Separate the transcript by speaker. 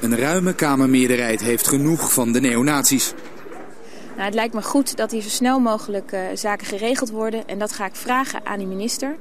Speaker 1: Een ruime Kamermeerderheid heeft genoeg van de neonazies.
Speaker 2: Nou, het lijkt me goed dat hier zo snel mogelijk uh, zaken geregeld worden. En dat ga ik vragen aan de minister.